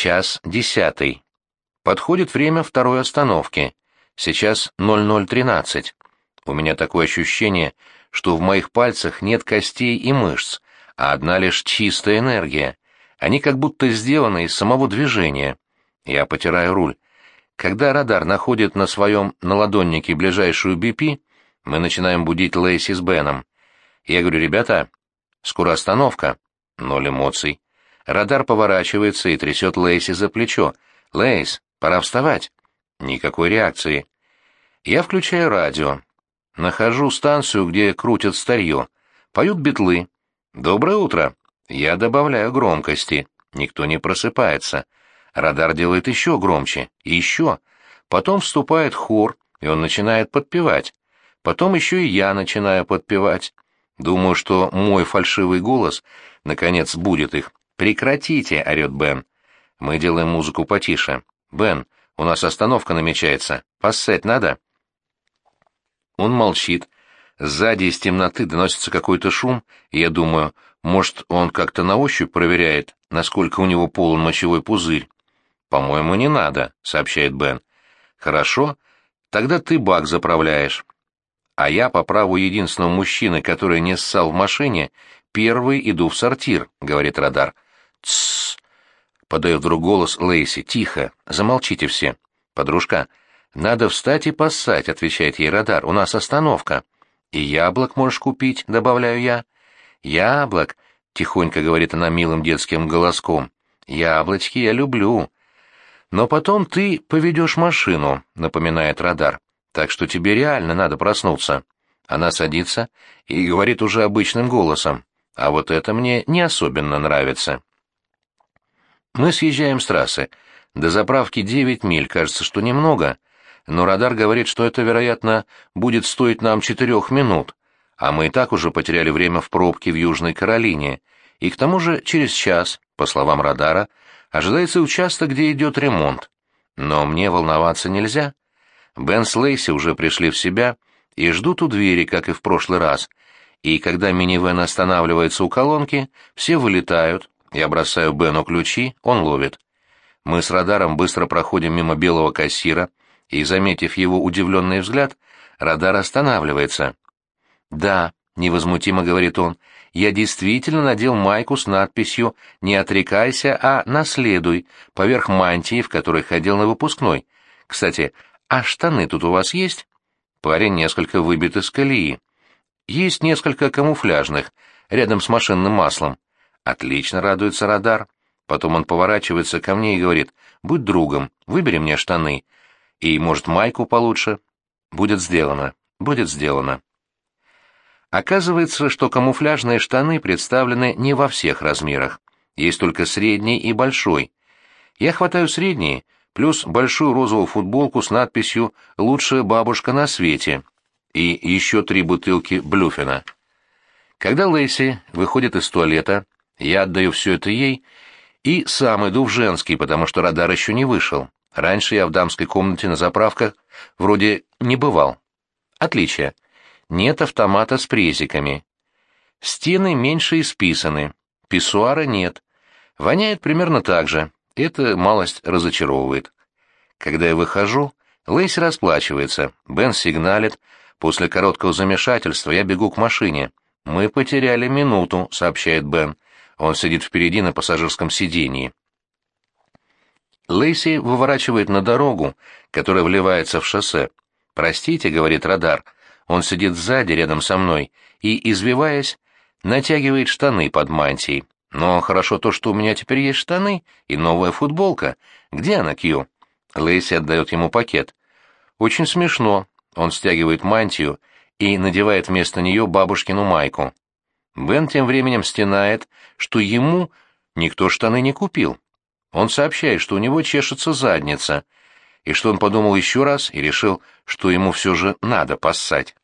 Час десятый. Подходит время второй остановки. Сейчас 00.13. У меня такое ощущение, что в моих пальцах нет костей и мышц, а одна лишь чистая энергия. Они как будто сделаны из самого движения. Я потираю руль. Когда радар находит на своем наладоннике ближайшую BP, мы начинаем будить Лейси с Беном. Я говорю, ребята, скоро остановка. Ноль эмоций. Радар поворачивается и трясет Лейси за плечо. «Лейс, пора вставать». Никакой реакции. Я включаю радио. Нахожу станцию, где крутят старье. Поют битлы. «Доброе утро». Я добавляю громкости. Никто не просыпается. Радар делает еще громче. Еще. Потом вступает хор, и он начинает подпевать. Потом еще и я начинаю подпевать. Думаю, что мой фальшивый голос, наконец, будет их. «Прекратите!» — орет Бен. Мы делаем музыку потише. «Бен, у нас остановка намечается. Поссать надо?» Он молчит. Сзади из темноты доносится какой-то шум, и я думаю, может, он как-то на ощупь проверяет, насколько у него полон мочевой пузырь. «По-моему, не надо», — сообщает Бен. «Хорошо, тогда ты бак заправляешь». А я, по праву единственного мужчины, который не ссал в машине, первый иду в сортир, — говорит радар. Подает вдруг голос Лейси. «Тихо! Замолчите все!» «Подружка, надо встать и поссать», — отвечает ей радар. «У нас остановка». «И яблок можешь купить», — добавляю я. «Яблок», — тихонько говорит она милым детским голоском. «Яблочки я люблю». «Но потом ты поведешь машину», — напоминает радар. «Так что тебе реально надо проснуться». Она садится и говорит уже обычным голосом. «А вот это мне не особенно нравится». Мы съезжаем с трассы. До заправки 9 миль, кажется, что немного, но радар говорит, что это, вероятно, будет стоить нам 4 минут, а мы и так уже потеряли время в пробке в Южной Каролине, и к тому же через час, по словам радара, ожидается участок, где идет ремонт. Но мне волноваться нельзя. Бен с Лейси уже пришли в себя и ждут у двери, как и в прошлый раз, и когда минивэн останавливается у колонки, все вылетают, я бросаю Бену ключи, он ловит. Мы с радаром быстро проходим мимо белого кассира, и, заметив его удивленный взгляд, радар останавливается. «Да», — невозмутимо говорит он, — «я действительно надел майку с надписью «Не отрекайся, а наследуй» поверх мантии, в которой ходил на выпускной. Кстати, а штаны тут у вас есть?» Парень несколько выбит из колеи. Есть несколько камуфляжных, рядом с машинным маслом. Отлично радуется радар. Потом он поворачивается ко мне и говорит, будь другом, выбери мне штаны. И, может, майку получше. Будет сделано, будет сделано. Оказывается, что камуфляжные штаны представлены не во всех размерах. Есть только средний и большой. Я хватаю средние, плюс большую розовую футболку с надписью «Лучшая бабушка на свете» и еще три бутылки Блюфена. Когда Лэйси выходит из туалета, я отдаю все это ей и сам иду в женский, потому что радар еще не вышел. Раньше я в дамской комнате на заправках вроде не бывал. Отличие. Нет автомата с презиками. Стены меньше исписаны. Писсуара нет. Воняет примерно так же. Это малость разочаровывает. Когда я выхожу, Лейси расплачивается, Бен сигналит. После короткого замешательства я бегу к машине. «Мы потеряли минуту», — сообщает Бен. Он сидит впереди на пассажирском сидении. Лейси выворачивает на дорогу, которая вливается в шоссе. «Простите», — говорит радар, — он сидит сзади, рядом со мной, и, извиваясь, натягивает штаны под мантией. «Но хорошо то, что у меня теперь есть штаны и новая футболка. Где она, Кью?» Лейси отдает ему пакет. «Очень смешно». Он стягивает мантию и надевает вместо нее бабушкину майку. Бен тем временем стенает, что ему никто штаны не купил. Он сообщает, что у него чешется задница, и что он подумал еще раз и решил, что ему все же надо поссать.